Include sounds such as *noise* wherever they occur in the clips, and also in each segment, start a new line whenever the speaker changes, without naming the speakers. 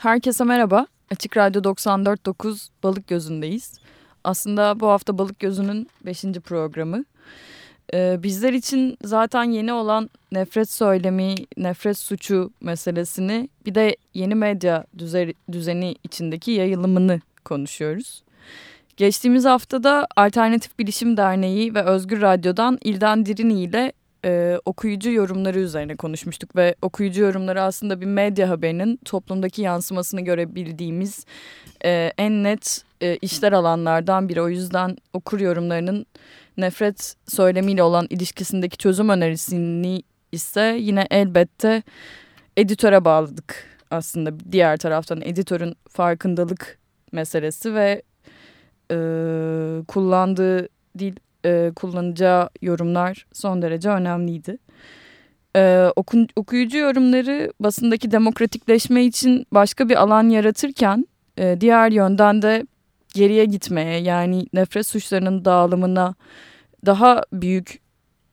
Herkese merhaba. Açık Radyo 94.9 Balık Gözü'ndeyiz. Aslında bu hafta Balık Gözü'nün 5. programı. Ee, bizler için zaten yeni olan nefret söylemi, nefret suçu meselesini bir de yeni medya düzeni içindeki yayılımını konuşuyoruz. Geçtiğimiz haftada Alternatif Bilişim Derneği ve Özgür Radyo'dan İlden Dirini ile e, okuyucu yorumları üzerine konuşmuştuk ve okuyucu yorumları aslında bir medya haberinin toplumdaki yansımasını görebildiğimiz e, en net e, işler alanlardan biri. O yüzden okur yorumlarının nefret söylemiyle olan ilişkisindeki çözüm önerisini ise yine elbette editöre bağladık aslında diğer taraftan editörün farkındalık meselesi ve e, kullandığı dil e, kullanacağı yorumlar son derece önemliydi. E, okun, okuyucu yorumları basındaki demokratikleşme için başka bir alan yaratırken e, diğer yönden de geriye gitmeye yani nefret suçlarının dağılımına daha büyük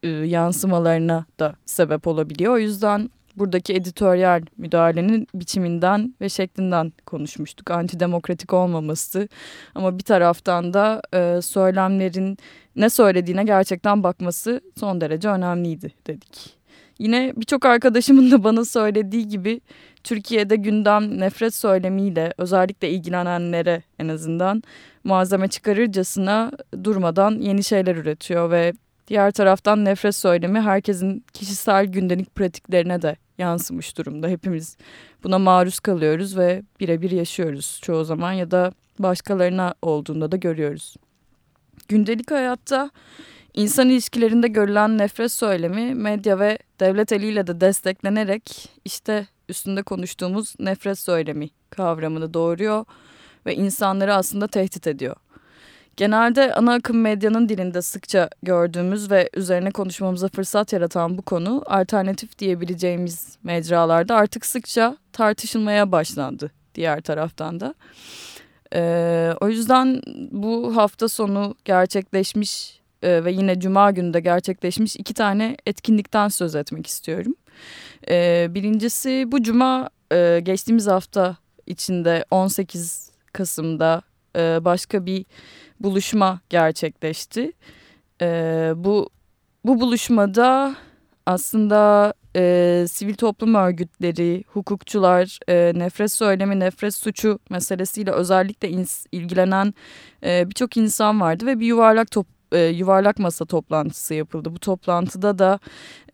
e, yansımalarına da sebep olabiliyor. O yüzden buradaki editoryal müdahalenin biçiminden ve şeklinden konuşmuştuk. Antidemokratik olmaması ama bir taraftan da e, söylemlerin ne söylediğine gerçekten bakması son derece önemliydi dedik. Yine birçok arkadaşımın da bana söylediği gibi Türkiye'de gündem nefret söylemiyle özellikle ilgilenenlere en azından malzeme çıkarırcasına durmadan yeni şeyler üretiyor ve diğer taraftan nefret söylemi herkesin kişisel gündelik pratiklerine de yansımış durumda. Hepimiz buna maruz kalıyoruz ve birebir yaşıyoruz çoğu zaman ya da başkalarına olduğunda da görüyoruz. Gündelik hayatta insan ilişkilerinde görülen nefret söylemi medya ve devlet eliyle de desteklenerek işte üstünde konuştuğumuz nefret söylemi kavramını doğuruyor ve insanları aslında tehdit ediyor. Genelde ana akım medyanın dilinde sıkça gördüğümüz ve üzerine konuşmamıza fırsat yaratan bu konu alternatif diyebileceğimiz mecralarda artık sıkça tartışılmaya başlandı diğer taraftan da. Ee, o yüzden bu hafta sonu gerçekleşmiş e, ve yine cuma günü de gerçekleşmiş iki tane etkinlikten söz etmek istiyorum. Ee, birincisi bu cuma e, geçtiğimiz hafta içinde 18 Kasım'da e, başka bir buluşma gerçekleşti. E, bu bu buluşmada aslında e, sivil toplum örgütleri, hukukçular, e, nefret söylemi, nefret suçu meselesiyle özellikle ilgilenen e, birçok insan vardı ve bir yuvarlak top, e, yuvarlak masa toplantısı yapıldı. Bu toplantıda da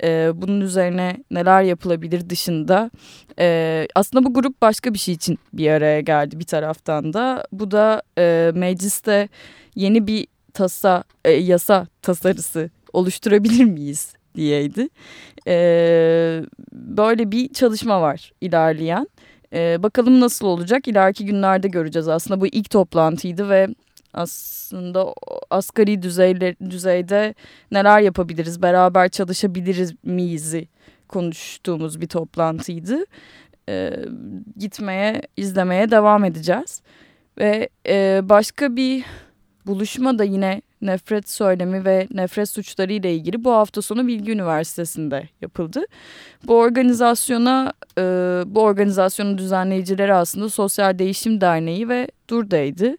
e, bunun üzerine neler yapılabilir dışında e, aslında bu grup başka bir şey için bir araya geldi bir taraftan da. Bu da e, mecliste yeni bir tasa e, yasa tasarısı oluşturabilir miyiz diyeydi. E, böyle bir çalışma var ilerleyen. E, bakalım nasıl olacak ileriki günlerde göreceğiz. Aslında bu ilk toplantıydı ve aslında asgari düzeyler, düzeyde neler yapabiliriz, beraber çalışabiliriz miyiz'i konuştuğumuz bir toplantıydı. E, gitmeye, izlemeye devam edeceğiz. Ve e, başka bir buluşma da yine nefret söylemi ve nefret suçları ile ilgili bu hafta sonu Bilgi Üniversitesi'nde yapıldı. Bu organizasyona, e, bu organizasyonun düzenleyicileri aslında Sosyal Değişim Derneği ve Dur'daydı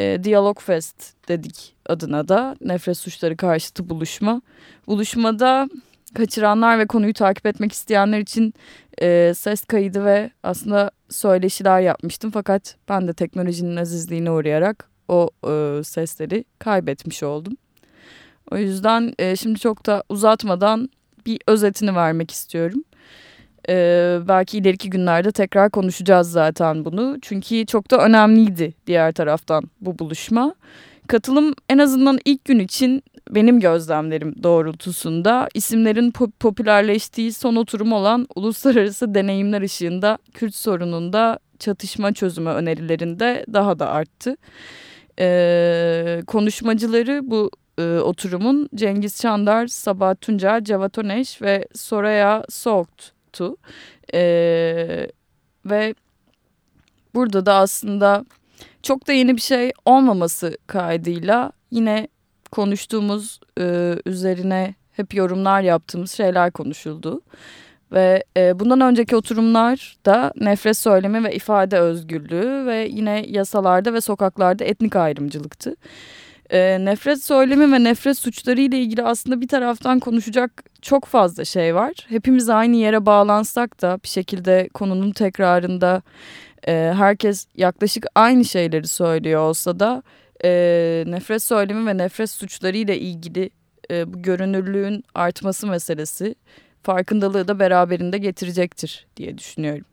e, Diyalog Fest dedik adına da nefret suçları karşıtı buluşma. Buluşmada kaçıranlar ve konuyu takip etmek isteyenler için e, ses kaydı ve aslında söyleşiler yapmıştım. Fakat ben de teknolojinin azizliğine uğrayarak o e, sesleri kaybetmiş oldum. O yüzden e, şimdi çok da uzatmadan bir özetini vermek istiyorum. Ee, belki ileriki günlerde tekrar konuşacağız zaten bunu. Çünkü çok da önemliydi diğer taraftan bu buluşma. Katılım en azından ilk gün için benim gözlemlerim doğrultusunda isimlerin pop popülerleştiği son oturum olan uluslararası deneyimler ışığında Kürt sorununda çatışma çözümü önerilerinde daha da arttı. Ee, konuşmacıları bu e, oturumun Cengiz Çandar, Sabahat Tunca, Cevat Oneş ve Soraya Soğut yoktu. Ee, ve burada da aslında çok da yeni bir şey olmaması kaydıyla yine konuştuğumuz e, üzerine hep yorumlar yaptığımız şeyler konuşuldu. Ve e, bundan önceki oturumlarda nefret söylemi ve ifade özgürlüğü ve yine yasalarda ve sokaklarda etnik ayrımcılıktı. E, nefret söylemi ve nefret suçları ile ilgili aslında bir taraftan konuşacak çok fazla şey var. Hepimiz aynı yere bağlansak da bir şekilde konunun tekrarında e, herkes yaklaşık aynı şeyleri söylüyor olsa da e, nefret söylemi ve nefret suçları ile ilgili e, bu görünürlüğün artması meselesi farkındalığı da beraberinde getirecektir diye düşünüyorum.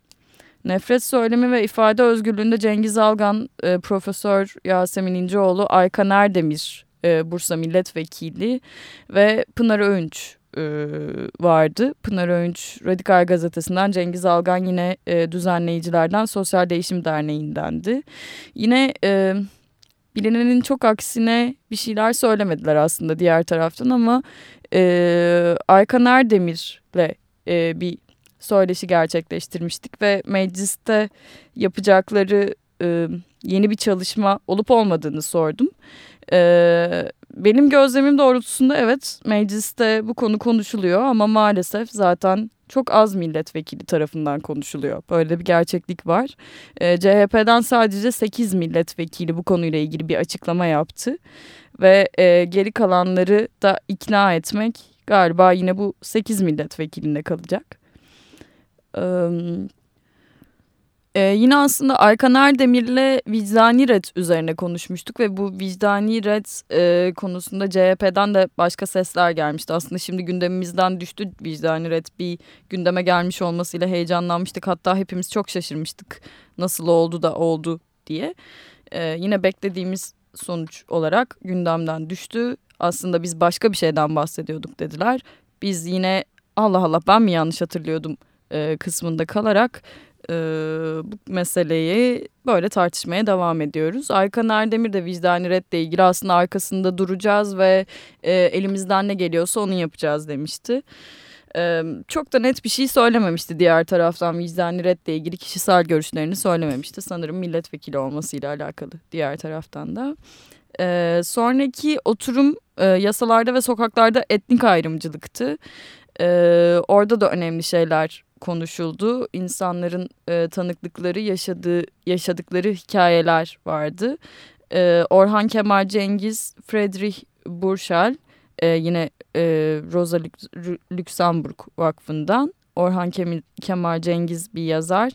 Nefret söylemi ve ifade özgürlüğünde Cengiz Algan, e, Profesör Yasemin İnceoğlu, Aykan Erdemir, e, Bursa Milletvekili ve Pınar Öğünç e, vardı. Pınar Öğünç Radikal Gazetesi'nden, Cengiz Algan yine e, düzenleyicilerden Sosyal Değişim Derneği'ndendi. Yine e, bilinenin çok aksine bir şeyler söylemediler aslında diğer taraftan ama e, Aykan Erdemir'le e, bir söyleşi gerçekleştirmiştik ve mecliste yapacakları e, yeni bir çalışma olup olmadığını sordum. E, benim gözlemim doğrultusunda evet mecliste bu konu konuşuluyor ama maalesef zaten çok az milletvekili tarafından konuşuluyor. Böyle bir gerçeklik var. E, CHP'den sadece 8 milletvekili bu konuyla ilgili bir açıklama yaptı. Ve e, geri kalanları da ikna etmek galiba yine bu 8 milletvekilinde kalacak. Ee, yine aslında Aykan Erdemir'le vicdani red üzerine konuşmuştuk ve bu vicdani red e, konusunda CHP'den de başka sesler gelmişti. Aslında şimdi gündemimizden düştü vicdani red bir gündeme gelmiş olmasıyla heyecanlanmıştık. Hatta hepimiz çok şaşırmıştık nasıl oldu da oldu diye. E, yine beklediğimiz sonuç olarak gündemden düştü. Aslında biz başka bir şeyden bahsediyorduk dediler. Biz yine Allah Allah ben mi yanlış hatırlıyordum e, kısmında kalarak e, bu meseleyi böyle tartışmaya devam ediyoruz. Aykan Erdemir de vicdani redle ilgili aslında arkasında duracağız ve e, elimizden ne geliyorsa onu yapacağız demişti. E, çok da net bir şey söylememişti diğer taraftan vicdani redle ilgili kişisel görüşlerini söylememişti. Sanırım milletvekili olmasıyla alakalı diğer taraftan da. E, sonraki oturum e, yasalarda ve sokaklarda etnik ayrımcılıktı. E, orada da önemli şeyler konuşuldu. İnsanların e, tanıklıkları, yaşadığı yaşadıkları hikayeler vardı. E, Orhan Kemal Cengiz, Friedrich Burschel, e, yine e, Rosa Luxemburg Vakfı'ndan. Orhan Kemal Cengiz bir yazar.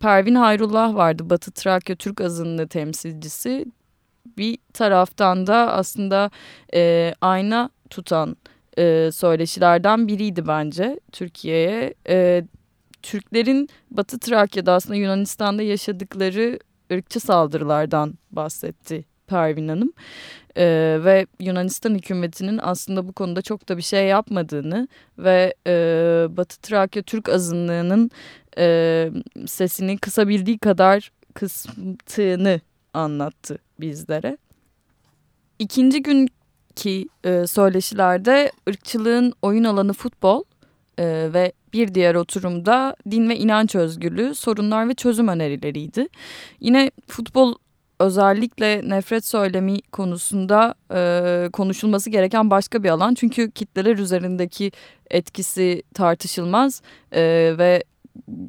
Pervin Hayrullah vardı, Batı Trakya Türk azınlığı temsilcisi. Bir taraftan da aslında e, ayna tutan e, söyleşilerden biriydi bence Türkiye'ye. E, Türklerin Batı Trakya'da aslında Yunanistan'da yaşadıkları ırkçı saldırılardan bahsetti Pervin Hanım. Ee, ve Yunanistan hükümetinin aslında bu konuda çok da bir şey yapmadığını ve e, Batı Trakya Türk azınlığının e, sesini kısabildiği kadar kıstığını anlattı bizlere. İkinci günkü e, söyleşilerde ırkçılığın oyun alanı futbol e, ve bir diğer oturumda din ve inanç özgürlüğü, sorunlar ve çözüm önerileriydi. Yine futbol özellikle nefret söylemi konusunda e, konuşulması gereken başka bir alan. Çünkü kitleler üzerindeki etkisi tartışılmaz e, ve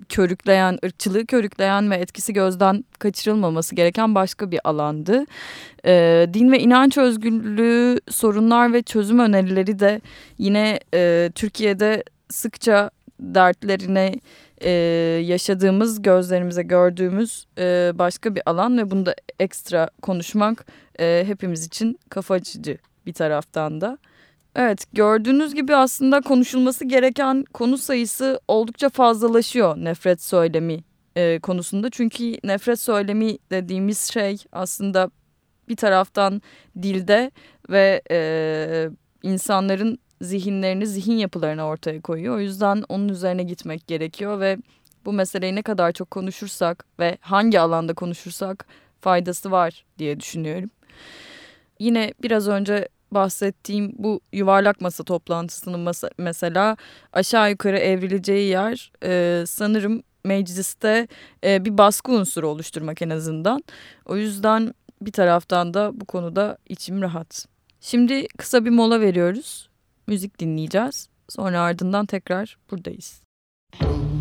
körükleyen, ırkçılığı körükleyen ve etkisi gözden kaçırılmaması gereken başka bir alandı. E, din ve inanç özgürlüğü, sorunlar ve çözüm önerileri de yine e, Türkiye'de sıkça dertlerine e, yaşadığımız, gözlerimize gördüğümüz e, başka bir alan ve bunda ekstra konuşmak e, hepimiz için kafa açıcı bir taraftan da. Evet gördüğünüz gibi aslında konuşulması gereken konu sayısı oldukça fazlalaşıyor nefret söylemi e, konusunda. Çünkü nefret söylemi dediğimiz şey aslında bir taraftan dilde ve e, insanların zihinlerini, zihin yapılarını ortaya koyuyor. O yüzden onun üzerine gitmek gerekiyor ve bu meseleyi ne kadar çok konuşursak ve hangi alanda konuşursak faydası var diye düşünüyorum. Yine biraz önce bahsettiğim bu yuvarlak masa toplantısının masa, mesela aşağı yukarı evrileceği yer e, sanırım mecliste e, bir baskı unsuru oluşturmak en azından. O yüzden bir taraftan da bu konuda içim rahat. Şimdi kısa bir mola veriyoruz müzik dinleyeceğiz. Sonra ardından tekrar buradayız.
Evet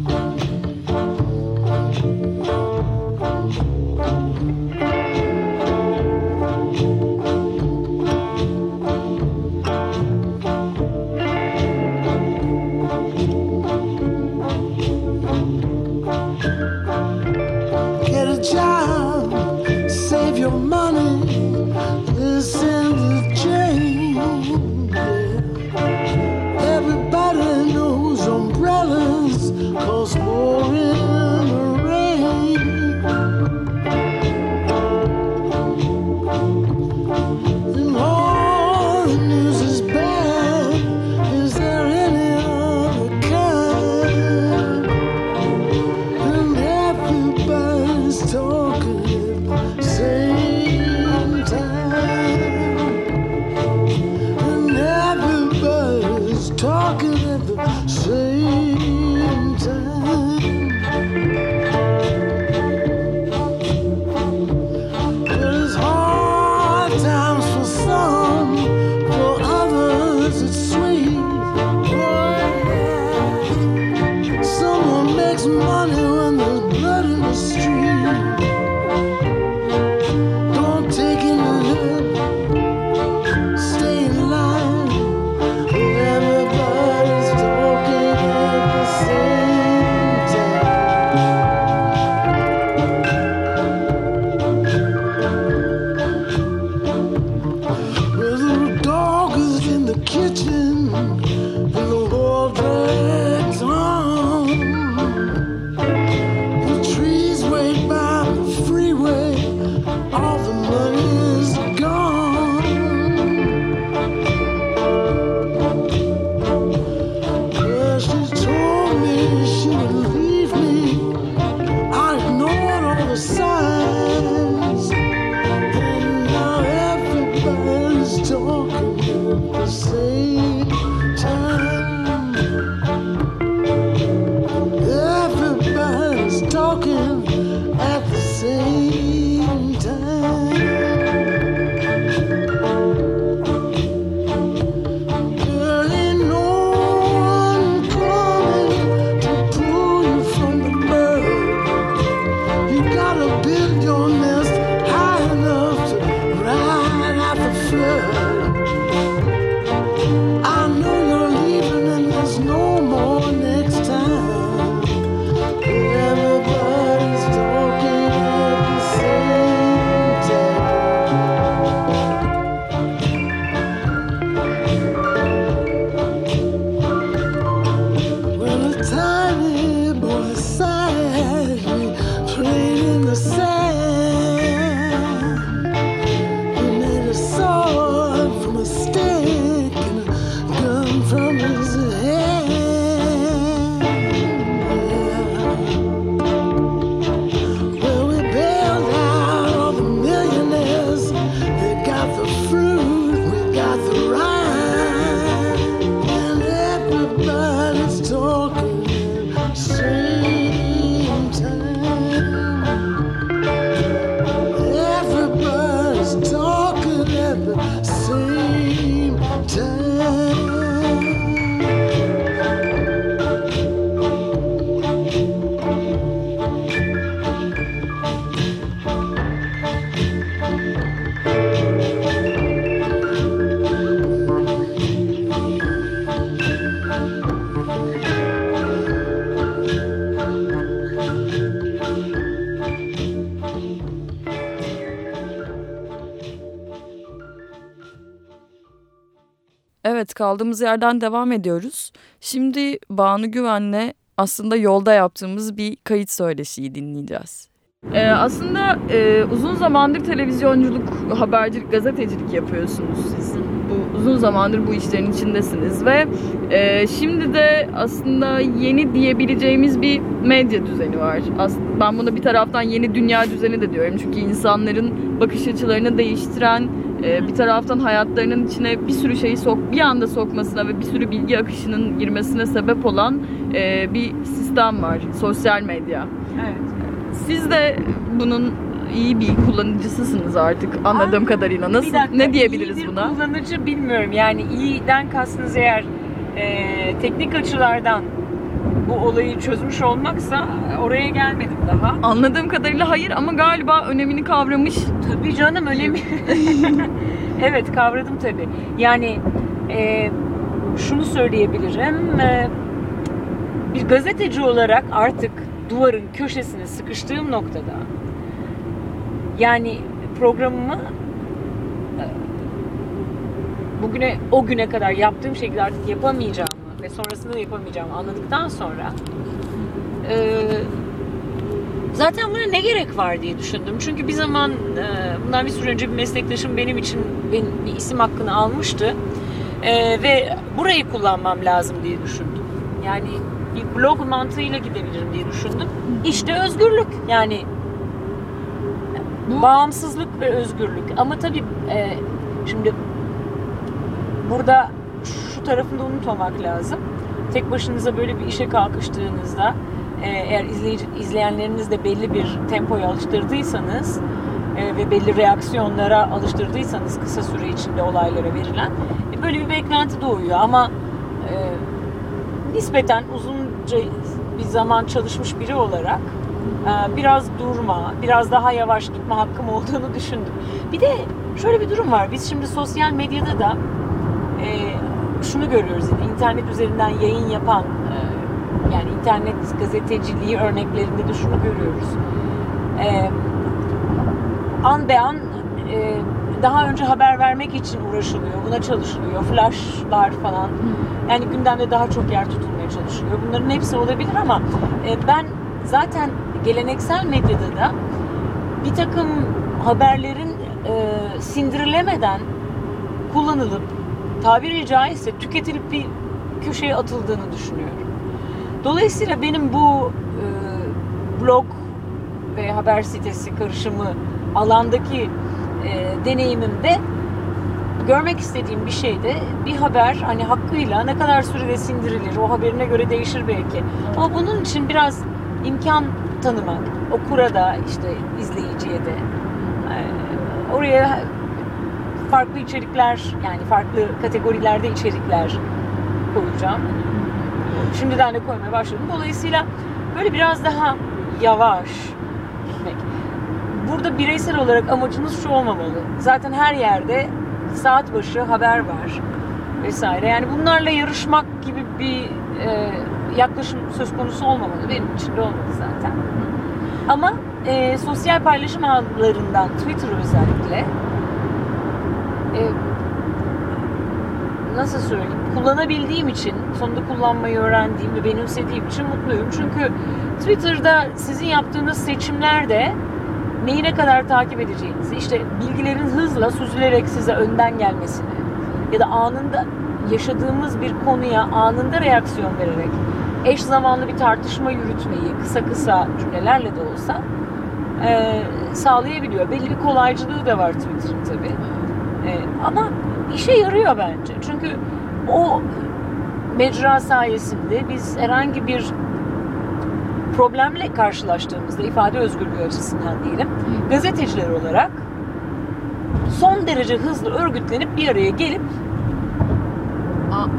kaldığımız yerden devam ediyoruz. Şimdi Banu Güven'le aslında yolda yaptığımız bir kayıt söyleşiyi dinleyeceğiz. Ee, aslında e, uzun zamandır televizyonculuk, habercilik, gazetecilik yapıyorsunuz siz. Bu uzun zamandır bu işlerin içindesiniz ve e, şimdi de aslında yeni diyebileceğimiz bir medya düzeni var. As ben buna bir taraftan yeni dünya düzeni de diyorum çünkü insanların bakış açılarını değiştiren bir taraftan hayatlarının içine bir sürü şeyi sok bir anda sokmasına ve bir sürü bilgi akışının girmesine sebep olan e, bir sistem var. Sosyal medya.
Evet.
Siz de bunun iyi bir kullanıcısısınız artık anladığım Aa, kadarıyla. Nasıl dakika, ne diyebiliriz iyi buna?
kullanıcı bilmiyorum. Yani iyiden kastınız eğer e, teknik açılardan bu olayı çözmüş olmaksa oraya gelmedim daha.
Anladığım kadarıyla hayır ama galiba önemini kavramış.
Tabii canım önemi. *laughs* evet kavradım tabii. Yani e, şunu söyleyebilirim. E, bir gazeteci olarak artık duvarın köşesine sıkıştığım noktada yani programımı e, bugüne o güne kadar yaptığım şekilde artık yapamayacağımı ve sonrasında da yapamayacağımı anladıktan sonra e, zaten buna ne gerek var diye düşündüm. Çünkü bir zaman e, bundan bir süre önce bir meslektaşım benim için benim bir isim hakkını almıştı. E, ve burayı kullanmam lazım diye düşündüm. Yani bir blog mantığıyla gidebilirim diye düşündüm. İşte özgürlük yani
Bu-
bağımsızlık ve özgürlük. Ama tabii e, şimdi burada tarafını da unutmamak lazım. Tek başınıza böyle bir işe kalkıştığınızda e, eğer izleyici, izleyenleriniz de belli bir tempoya alıştırdıysanız e, ve belli reaksiyonlara alıştırdıysanız kısa süre içinde olaylara verilen e, böyle bir beklenti doğuyor ama e, nispeten uzunca bir zaman çalışmış biri olarak e, biraz durma, biraz daha yavaş gitme hakkım olduğunu düşündüm. Bir de şöyle bir durum var. Biz şimdi sosyal medyada da e, şunu görüyoruz. İnternet üzerinden yayın yapan e, yani internet gazeteciliği örneklerinde de şunu görüyoruz. E, an be an e, daha önce haber vermek için uğraşılıyor. Buna çalışılıyor. Flashlar falan. Yani gündemde daha çok yer tutulmaya çalışılıyor. Bunların hepsi olabilir ama e, ben zaten geleneksel medyada da bir takım haberlerin e, sindirilemeden kullanılıp tabiri caizse tüketilip bir köşeye atıldığını düşünüyorum. Dolayısıyla benim bu e, blog ve haber sitesi karışımı alandaki e, deneyimimde görmek istediğim bir şey de bir haber hani hakkıyla ne kadar sürede sindirilir o haberine göre değişir belki. Ama bunun için biraz imkan tanımak okura da işte izleyiciye de e, oraya farklı içerikler yani farklı kategorilerde içerikler koyacağım. Şimdiden de koymaya başladım. Dolayısıyla böyle biraz daha yavaş gitmek. Burada bireysel olarak amacınız şu olmamalı. Zaten her yerde saat başı haber var vesaire. Yani bunlarla yarışmak gibi bir e, yaklaşım söz konusu olmamalı. Benim için de olmadı zaten. Ama e, sosyal paylaşım ağlarından Twitter özellikle e, nasıl söyleyeyim kullanabildiğim için sonunda kullanmayı öğrendiğim ve benimsediğim için mutluyum. Çünkü Twitter'da sizin yaptığınız seçimlerde neyi ne kadar takip edeceğinizi, işte bilgilerin hızla süzülerek size önden gelmesini ya da anında yaşadığımız bir konuya anında reaksiyon vererek eş zamanlı bir tartışma yürütmeyi kısa kısa cümlelerle de olsa e, sağlayabiliyor. Belli bir kolaycılığı da var Twitter'ın tabii. E, ama işe yarıyor bence. Çünkü o mecra sayesinde biz herhangi bir problemle karşılaştığımızda ifade özgürlüğü açısından diyelim gazeteciler olarak son derece hızlı örgütlenip bir araya gelip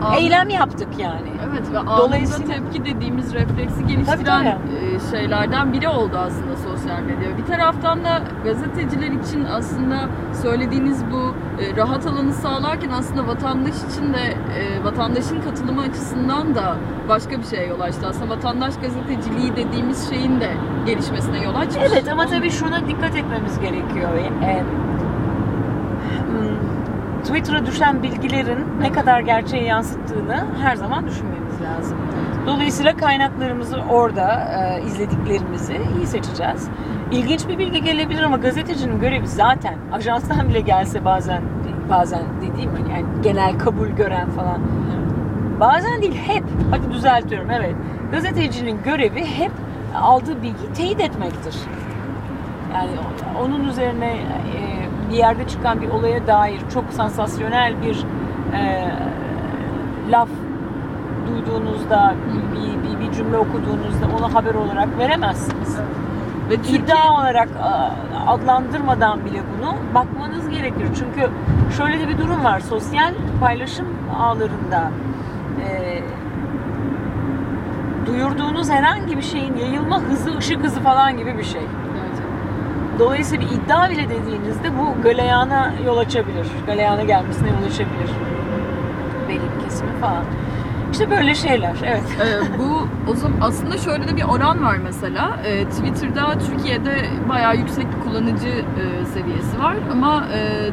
A-
eylem yaptık yani.
Evet ve
Dolayısıyla-
tepki dediğimiz refleksi geliştiren e, şeylerden biri oldu aslında sosyal medya. Bir taraftan da gazeteciler için aslında söylediğiniz bu e, rahat alanı sağlarken aslında vatandaş için de e, vatandaşın katılımı açısından da başka bir şeye yol açtı. Aslında vatandaş gazeteciliği dediğimiz şeyin de gelişmesine yol açmış.
Evet ama tabii şuna dikkat etmemiz gerekiyor. Hmm, Twitter'a düşen bilgilerin ne kadar gerçeği yansıttığını her zaman düşünmemiz lazım. Dolayısıyla kaynaklarımızı orada e, izlediklerimizi iyi seçeceğiz. İlginç bir bilgi gelebilir ama gazetecinin görevi zaten ajanstan bile gelse bazen bazen dediğim hani yani genel kabul gören falan bazen değil hep hadi düzeltiyorum evet gazetecinin görevi hep aldığı bilgiyi teyit etmektir. Yani onun üzerine e, bir yerde çıkan bir olaya dair çok sansasyonel bir e, laf duyduğunuzda, bir, bir, bir cümle okuduğunuzda onu haber olarak veremezsiniz.
ve Türkiye
İddia olarak adlandırmadan bile bunu bakmanız gerekir. Çünkü şöyle de bir durum var. Sosyal paylaşım ağlarında e, duyurduğunuz herhangi bir şeyin yayılma hızı ışık hızı falan gibi bir şey. Dolayısıyla bir iddia bile dediğinizde bu galeyana yol açabilir. Galeyana gelmesine yol açabilir. Belli kesimi falan. İşte böyle şeyler. Evet.
Ee, bu o zaman aslında şöyle de bir oran var mesela. Ee, Twitter'da Türkiye'de bayağı yüksek bir kullanıcı e, seviyesi var ama e,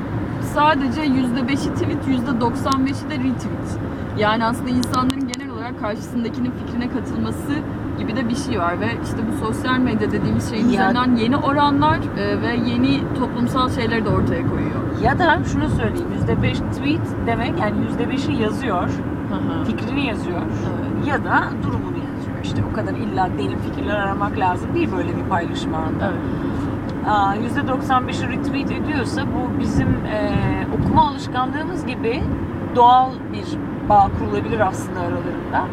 sadece %5'i tweet, %95'i de retweet. Yani aslında insanların genel olarak karşısındakinin fikrine katılması gibi de bir şey var ve işte bu sosyal medya dediğimiz şeyin üzerinden yeni oranlar e, ve yeni toplumsal şeyleri de ortaya koyuyor.
Ya da şunu söyleyeyim. %5 tweet demek yani %5'i yazıyor.
Hı hı.
Fikrini yazıyor.
Evet.
Ya da durumunu yazıyor. İşte o kadar illa deli fikirler aramak lazım değil böyle bir paylaşım anında.
Evet.
Aa, %95'i retweet ediyorsa bu bizim e, okuma alışkanlığımız gibi doğal bir bağ kurulabilir aslında aralarında.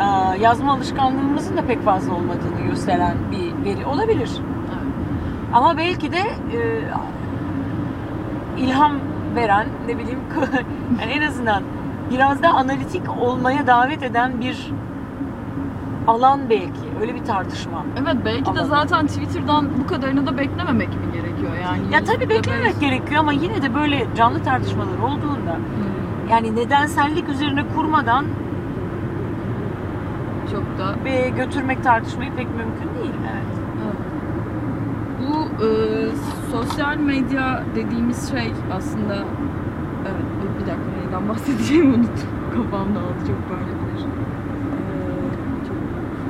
Aa, yazma alışkanlığımızın da pek fazla olmadığını gösteren bir veri olabilir.
Evet.
Ama belki de e, ilham veren ne bileyim *laughs* yani en azından biraz da analitik olmaya davet eden bir alan belki. Öyle bir tartışma.
Evet belki de
Alalım.
zaten Twitter'dan bu kadarını da beklememek mi gerekiyor yani?
Ya tabii
beş-
gerekiyor ama yine de böyle canlı tartışmalar olduğunda
Hı,
yani nedensellik üzerine kurmadan
Çok da
ve götürmek tartışmayı pek mümkün değil. Evet.
Evet. Bu e, sosyal medya dediğimiz şey aslında evet bir, dakika neyden bahsedeceğimi *laughs* unuttum. Kafam dağıldı çok böyle bir. E, çok,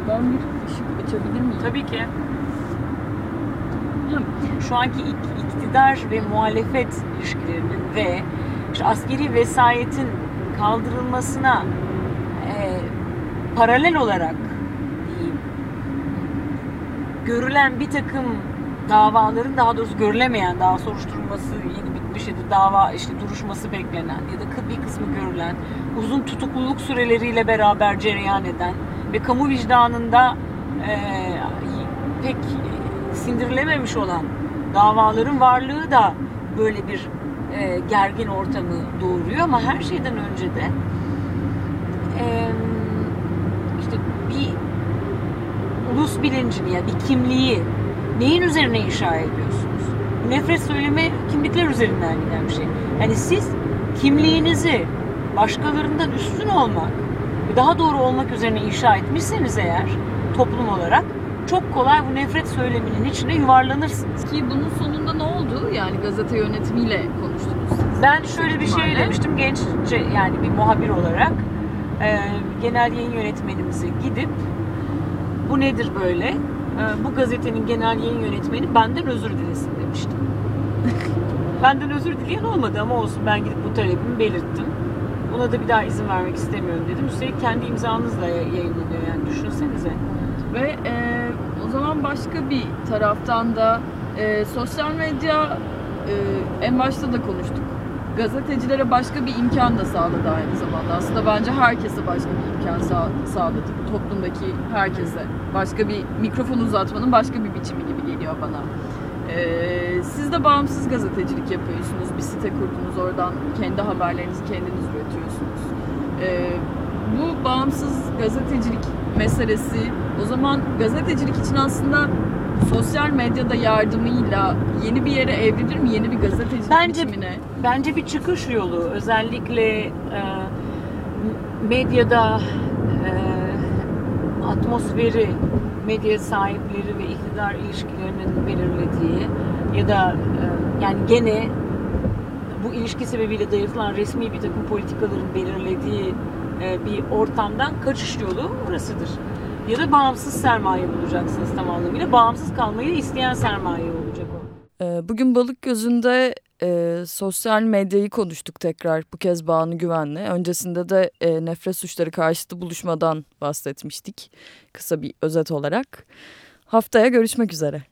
ben bir ışık açabilir miyim?
Tabii ki. Şu anki ik- iktidar ve muhalefet ilişkilerinin ve işte askeri vesayetin kaldırılmasına e, paralel olarak diyeyim görülen bir takım davaların daha doğrusu görülemeyen daha soruşturulması yeni bitmiş ya da dava işte duruşması beklenen ya da bir kısmı görülen uzun tutukluluk süreleriyle beraber cereyan eden ve kamu vicdanında e, pek sindirilememiş olan davaların varlığı da böyle bir e, gergin ortamı doğuruyor ama her şeyden önce de e, işte bir ulus bilincini ya bir kimliği neyin üzerine inşa ediyorsunuz? Nefret söylemi kimlikler üzerinden giden bir şey. Yani siz kimliğinizi başkalarından üstün olmak daha doğru olmak üzerine inşa etmişseniz eğer toplum olarak çok kolay bu nefret söyleminin içine yuvarlanırsınız.
Ki bunun sonunda ne oldu? Yani gazete yönetimiyle konuştunuz siz.
Ben şöyle bir şey demiştim genççe yani bir muhabir olarak e, genel yayın yönetmenimize gidip bu nedir böyle? E, bu gazetenin genel yayın yönetmeni benden özür dilesin demiştim. *laughs* benden özür dileyen olmadı ama olsun ben gidip bu talebimi belirttim. Buna da bir daha izin vermek istemiyorum dedim. Üstelik kendi imzanızla ya- yayınlanıyor yani düşünsenize.
Ve e, zaman başka bir taraftan da e, sosyal medya e, en başta da konuştuk. Gazetecilere başka bir imkan da sağladı aynı zamanda. Aslında bence herkese başka bir imkan sağ- sağladı. Toplumdaki herkese. Başka bir mikrofon uzatmanın başka bir biçimi gibi geliyor bana. E, siz de bağımsız gazetecilik yapıyorsunuz. Bir site kurdunuz. Oradan kendi haberlerinizi kendiniz üretiyorsunuz. E, bu bağımsız gazetecilik meselesi o zaman gazetecilik için aslında sosyal medyada yardımıyla yeni bir yere evrilir mi? Yeni bir gazetecilik
Bence-
biçimine.
Bence bir çıkış yolu özellikle e, medyada e, atmosferi medya sahipleri ve iktidar ilişkilerinin belirlediği ya da e, yani gene bu ilişki sebebiyle dayatılan resmi bir takım politikaların belirlediği e, bir ortamdan kaçış yolu orasıdır. Ya da bağımsız sermaye bulacaksınız tam anlamıyla. Bağımsız kalmayı isteyen sermaye olacak o.
Ee, Bugün Balık Gözü'nde e, sosyal medyayı konuştuk tekrar bu kez Banu Güven'le. Öncesinde de e, nefret suçları karşıtı buluşmadan bahsetmiştik kısa bir özet olarak. Haftaya görüşmek üzere.